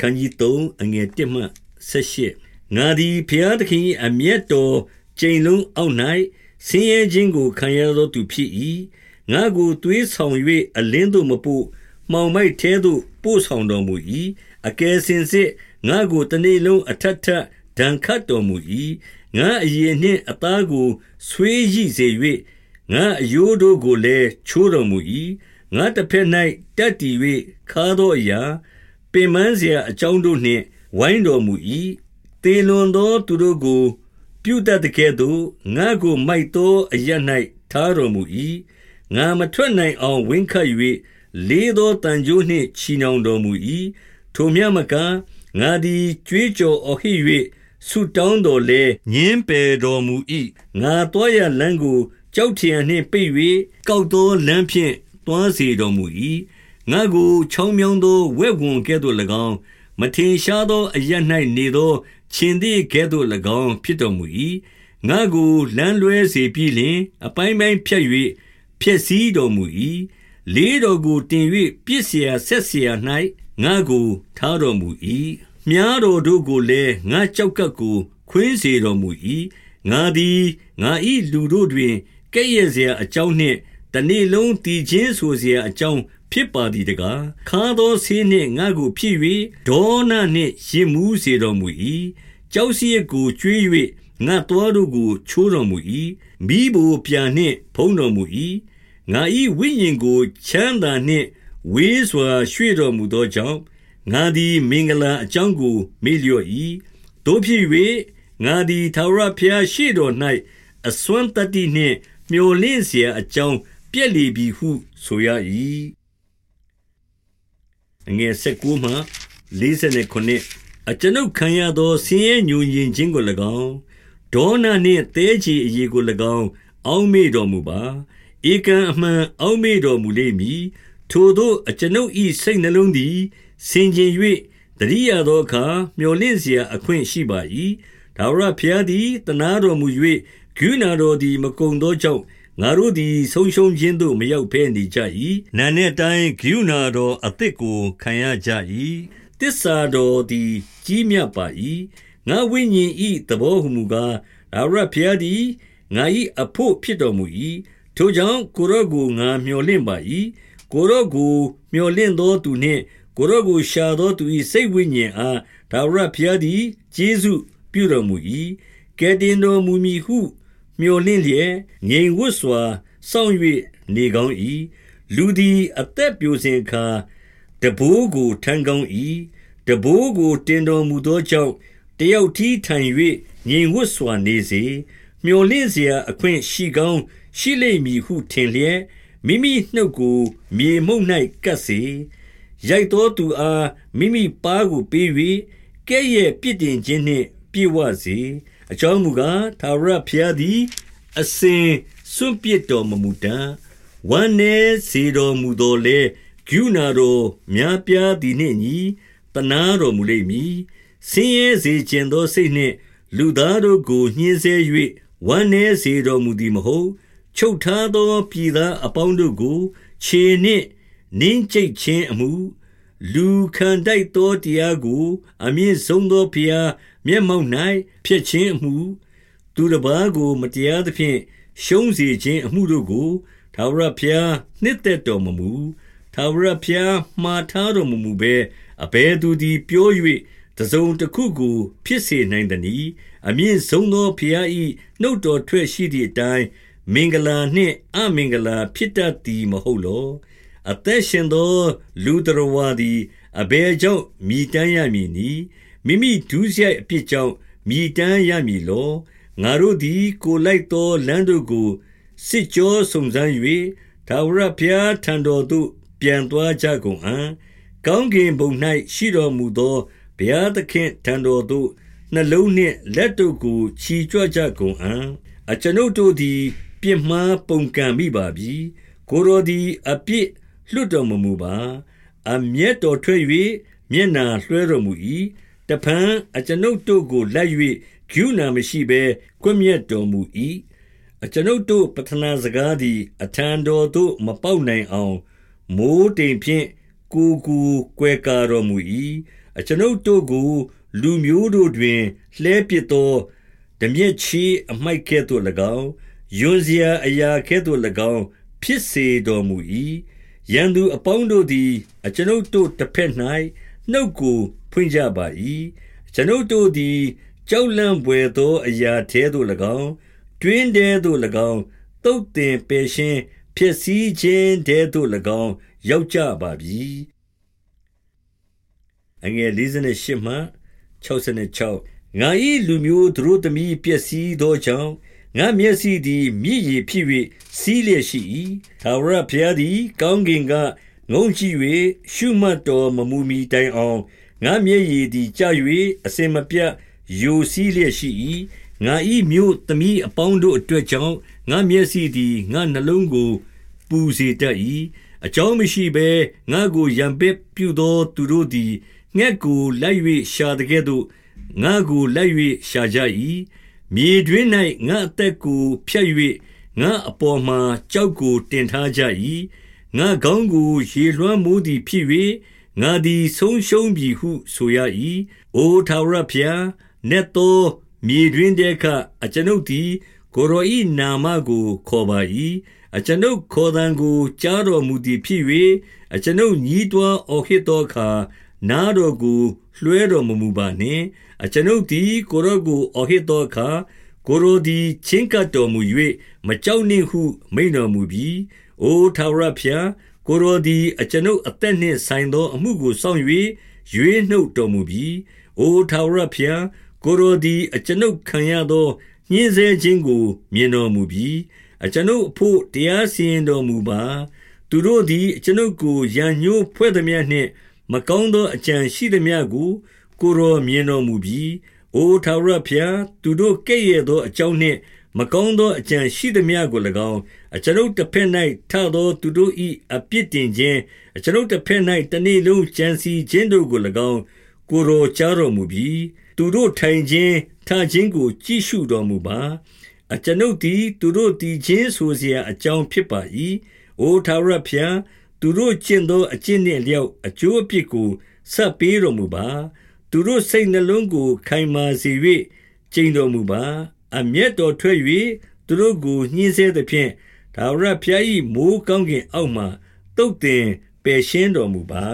ခန်းကြီး3အငယ်1မှ18ငါသည်ဖျားသခင်၏အမျက်တော်ကျိန်လုံးအောက်၌ဆင်းရဲခြင်းကိုခံရသောသူဖြစ်၏ငါကိုသွေးဆောင်၍အလင်းသို့မပို့မှောင်မိုက်ထဲသို့ပို့ဆောင်တော်မူ၏အကယ်စင်စစ်ငါကိုတနေ့လုံးအထက်ထက်ဒဏ်ခတ်တော်မူ၏ငါအရင်နှင့်အသားကိုဆွေးရည်စေ၍ငါအယိုးတို့ကိုလည်းချိုးတော်မူ၏ငါတစ်ဖက်၌တက်တည်၍ခါသောအရာ ပင်ပန်းစရာအကြောင်းတို့နှင့် ဝိုင်းတော်မူ၏။သေလွန်သောသူတို့ကို ပြုတတ်သကဲ့သို့ ငါ့ကိုမိုက်သောအရပ်၌ထားတော်မူ၏။ငါမထွက်နိုင်အောင် ဝင်းခတ်၍လေးသောသံကြိုးနှင့် ချည်နှောင်တော်မူ၏။ထိုမျှမက၊ငါသည် ကြွေးကြော်အော်ဟစ်၍ဆုတောင်းသော်လည်း ငြင်းပယ်တော်မူ၏။ငါသွားရာလမ်းကို ကျောက်ထရံနှင့်ပိတ်၍၊ကောက်သောလမ်းဖြင့် သွားစေတော်မူ၏ ငါကိုချောင်းမြောင်းသောဝဲဝန်ကဲ့သို့၎င်းမထင်ရှားသောအရ၌နေသောခြင်သည်ကဲ့သို့၎င်းဖြစ်တော်မူ၏ငါကိုလမ်းလွဲစေပြီးလျှင် အပိုင်းပိုင်းဖြတ်၍ဖျက်ဆီးတော်မူ၏လေးတော်ကိုတင်၍ပြစ်เสียဆက်เสีย၌ငါကိုထားတော်မူ၏မြားတော်တို့ကိုလည်းငါကြောက်ကပ်ကိုခွင်းစေတော်မူ၏ငါသည်ငါ၏လူတို့တွင်ကဲ့ရဲ့เสียအကြောင်းနှင့် တနေ့လုံးတည်ခြင်းဆိုเสียအကြောင်းဖြစ်ပါသည်တကားခါသောဆေးနှင့်ငါကိုဖြစ်၍ဒေါနနှင့်ရင်မှုစေတော်မူ၏ကြောက်စီကိုကျွေး၍ငါတော်တို့ကိုချိုးတော်မူ၏မိဘပြာနှင့်ဖုံးတော်မူ၏ငါ၏ဝိညာဉ်ကိုချမ်းသာနှင့်ဝေးစွာရွှေ့တော်မူသောကြောင့်ငါသည်မင်္ဂလာအကြောင်းကိုမေ့လျော့၏တို့ဖြစ်၍ငါသည်သာရဖျားရှိတော်၌အစွမ်းတတ္တိနှင့်မျော်လင့်เสียအကြောင်း ပြက်လေပြီဟုဆိုရ၏အငယ်19မှ49အကျွန်ုပ်ခံရသောဆင်းရဲညူညင်ခြင်းကို၎င်းဒေါနာနှင့်တဲချီအရေးကို၎င်း အောင်းမေ့တော်မူပါဧကံအမှန်အောင်းမေ့တော်မူလိမ့်မည်ထိုသောအကျွန်ုပ်၏စိတ်နှလုံးသည်ဆင်ခြင်၍တရိယာသောအခါမျော်လင့်စရာအခွင့်ရှိပါ၏ဒါဝရဖျားသည်တနာတော်မူ၍ဂုဏတော်သည်မကုံသောကြောင့် ငါတို့သည် ဆုံးရှုံးခြင်းသို့ မရောက်ဘဲနေကြ၏နာနဲ့တိုင်းဂုဏတော်အသစ်ကို ခံရကြ၏တစ္ဆာတော်သည် ကြီးမြတ်ပါ၏ငါဝိညာဉ်၏သဘောဟုမူကားဒါဝရဖျားသည် ငါ၏အဖို့ ဖြစ်တော်မူ၏ထိုကြောင့် ကိုရော့ကို ငါမျှော်လင့်ပါ၏ကိုရော့ကိုမျှော်လင့်သောသူနှင့် ကိုရော့ကို ရှာသောသူ၏စိတ်ဝိညာဉ်အားဒါဝရဘုရားသည် ကျေးဇူးပြုတော်မူ၏ကဲတင်တော်မူမည်ဟု မျှော်လင့်လျက်ငြိမ်ဝတ်စွာစောင့်၍နေကောင်း၏လူသည်အသက်ပြိုစဉ်အခါတဘိုးကိုထမ်းကောင်း၏တဘိုးကိုတင်တော်မူသောကြောင့်တယောက်ထီးထိုင်၍ငြိမ်ဝတ်စွာနေစေမျော်လင့်เสียအခွင့်ရှိကောင်းရှိလိမ့်မည်ဟုထင်လျက်မိမိနှုတ်ကိုမြေမှုန့်၌ကပ်စေရိုက်သောသူအားမိမိပါးကိုပေး၍ကဲ့ရဲ့ပြစ်တင်ခြင်းနှင့်ပြေဝစေ အကြောင်းမူကားသာရဖျားသည် အစဉ်စွန့်ပစ်တော်မမူတံဝမ်းနေစေတော်မူတော်လေဂုဏတော်များပြားသည်နှင့်ညီတနာတော်မူလိမ့်မည်ဆင်းရဲစေခြင်းသောစိတ်နှင့် လူသားတို့ကိုညှင်းဆဲ၍ဝမ်းနေစေတော်မူသည်မဟုတ်ချုပ်ထားသောပြည်သားအပေါင်းတို့ကို ခြေနှင့်နင်းကျိတ်ခြင်းအမှု လူခံတိုက်သောတရားကို အမြင့်ဆုံးသောဖျား မျက်မှောက်၌ဖြစ်ခြင်းအမှုသူတစ်ပါးကိုမတရားသဖြင့်ရှုံးစေခြင်းအမှုတို့ကိုသာဝရဖျားနှစ်သက်တော်မမူသာဝရဖျားမှားထားတော်မမူဘဲအဘယ်သူသည်ပြော၍တစုံတစ်ခုကို ဖြစ်စေနိုင်သည်။အမြင့်ဆုံးသောဖျား၏နှုတ်တော်ထွက်ရှိသည့်အတိုင်းမင်္ဂလာနှင့်အမင်္ဂလာ ဖြစ်တတ်သည်မဟုတ်လောအသက်ရှင်သော လူတော်ဝါသည်အဘယ်ကြောင့်မြည်တမ်းရမည်နည်း မိမိဒုစရိုက်အပြစ်ကြောင့်မြည်တမ်းရမည်လောငါတို့သည် ကိုလိုက်သောလမ်းတို့ကိုစစ်ကြောစုံစမ်း၍သာဝရဘုရားထံတော်သို့ ပြန်သွားကြကုန်အံ့ကောင်းကင်ဘုံ၌ရှိတော်မူသောဘုရားသခင်ထံတော်သို့နှလုံးနှင့်လက်တို့ကိုချီကြွကြကုန်အံ့အကျွန်ုပ်တို့သည် ပြစ်မှားပုန်ကန်မိပါပြီကိုရောသည်အပြစ်လွတ်တော်မမူပါ အမျက်တော်ထွက်၍မျက်နာလွှဲတော်မူ၏ တဖန်အကျွန်ုပ်တို့ကိုလက်၍ဂုဏမရှိဘဲကွမျက်တော်မူ၏အကျွန်ုပ်တို့ပထနာစကားသည်အထံတော်သို့မပေါက်နိုင်အောင်မိုးတိမ်ဖြင့်ကိုကိုကွယ်ကာတော်မူ၏အကျွန်ုပ်တို့ကိုလူမျိုးတို့တွင်လှဲပစ်သောဓမြက်ချေအမိုက်ကဲ့သို့၎င်း၊ယွန်စရာအရာကဲ့သို့၎င်း ဖြစ်စေတော်မူ၏။ရန်သူအပေါင်းတို့သည် အကျွန်ုပ်တို့တဘက်၌နှုတ်ကို ဖွင့်ကြပါ၏။အကျွန်ုပ်တို့သည်ကြောက်လန့်ဘွယ်သောအရာထဲသို့၎င်း၊တွင်းထဲသို့၎င်း၊သုတ်သင်ပယ်ရှင်းဖျက်ဆီးခြင်းထဲသို့၎င်းရောက်ကြပါပြီ။48မှ66ငါ၏လူမျိုးသူတို့သမီးပျက်စီးသောကြောင့်ငါမျက်စိသည်မြည်ရည်ဖြစ်၍စီးလျက်ရှိ၏။သာဝရဘုရားသည် ကောင်းကင်ကငုံကြည့်၍ရှုမှတ်တော်မမူမီတိုင်အောင် ငါမျက်ရည်သည်ကျ၍အစင်မပြတ်ယိုစီးလျက်ရှိ၏။ငါ၏မြို့သမီးအပေါင်းတို့အတွက်ကြောင့်ငါမျက်စိသည်ငါနှလုံးကို ပူစေတတ်၏။အကြောင်းမရှိဘဲငါကိုရံပက်ပြုသောသူတို့သည်ငှက်ကိုလိုက်၍ရှာသကဲ့သို့ငါကိုလိုက်၍ရှာကြ၏။မြေတွင်း၌ငါအသက်ကိုဖြတ်၍ငါအပေါ်မှာကြောက်ကိုတင်ထားကြ၏။ငါခေါင်းကိုရေလွှမ်းမိုးသည်ဖြစ်၍ ငါသည်ဆုံးရှုံးပြီဟုဆိုရ၏။အိုထာဝရဘုရား၊နက်သောမြေတွင်းထဲကအကျွန်ုပ်သည် ကိုယ်တော်၏နာမကိုခေါ်ပါ၏။အကျွန်ုပ်ခေါ်သံကိုကြားတော်မူသည်ဖြစ်၍အကျွန်ုပ်ညည်းတွားအော်ဟစ်သောအခါနားတော်ကိုလွှဲတော်မမူပါနှင့်။အကျွန်ုပ်သည်ကိုယ်တော်ကိုအော်ဟစ်သောအခါ၊ကိုယ်တော်သည်ချဉ်းကပ်တော်မူ၍မကြောက်နှင့်ဟုမိန့်တော်မူပြီ။အိုထာဝရဘုရား၊ ကိုယ်တော်သည်အကျွန်ုပ်အသက်နှင့်ဆိုင်သော အမှုကိုစောင့်၍ရွေးနှုတ်တော်မူပြီ။အိုထာဝရဘုရား၊ကိုယ်တော်သည်အကျွန်ုပ်ခံရသောညှဉ်းဆဲခြင်းကို မြင်တော်မူပြီ။အကျွန်ုပ်အဘို့တရားစီရင်တော်မူပါ။သူတို့သည်အကျွန်ုပ်ကိုရန်ငြိုးဖွဲ့သမျှနှင့် မကောင်းသောအကြံရှိသမျှကိုကိုယ်တော်မြင်တော်မူပြီ။အိုထာဝရဘုရား၊သူတို့ကဲ့ရဲ့သောအကြောင်းနှင့် မကောင်းသောအကြံရှိသမျှကို၎င်း၊အကျွန်ုပ်တဘက်၌ထသောသူတို့၏အပြစ်တင်ခြင်း၊အကျွန်ုပ်တဘက်၌တနေ့လုံးကြံစည်ခြင်းတို့ကို၎င်းကိုယ်တော်ကြားတော်မူပြီ။သူတို့ထိုင်ခြင်း၊ထခြင်းကို ကြည့်ရှုတော်မူပါ။အကျွန်ုပ်သည်သူတို့သီချင်းဆိုစရာအကြောင်းဖြစ်ပါ၏။အိုထာဝရဘုရား၊သူတို့ကျင့်သောအကျင့်နှင့်အလျောက်အကျိုးအပြစ်ကိုဆပ်ပေးတော်မူပါ။သူတို့စိတ်နှလုံးကို ခိုင်မာစေ၍ကျိန်တော်မူပါ။ အမျက်တော်ထွက်၍သူတို့ကိုညှဉ်းဆဲသဖြင့်၊ထာဝရဘုရား၏မိုဃ်းကောင်းကင်အောက်မှသုတ်သင်ပယ်ရှင်းတော်မူပါ